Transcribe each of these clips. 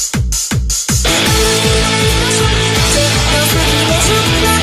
ずっと先でずっと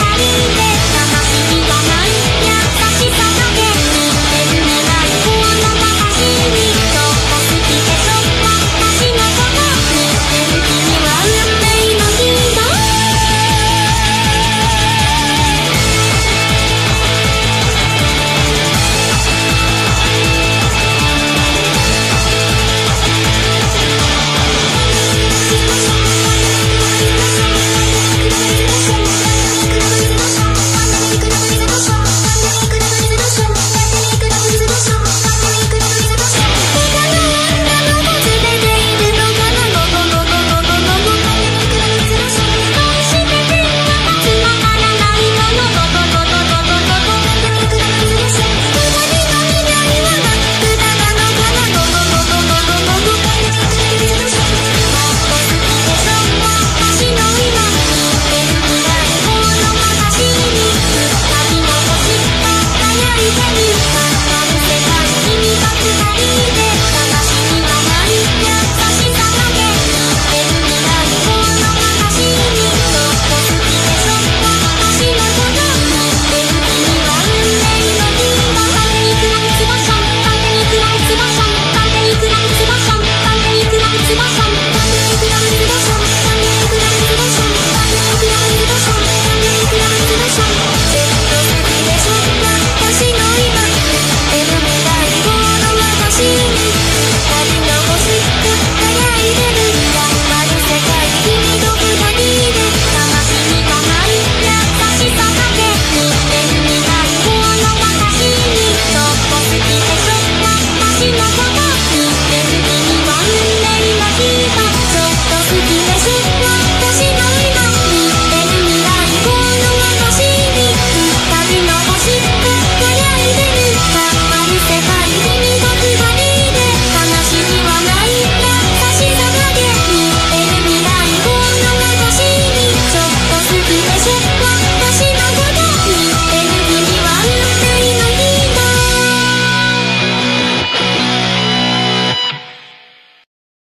How you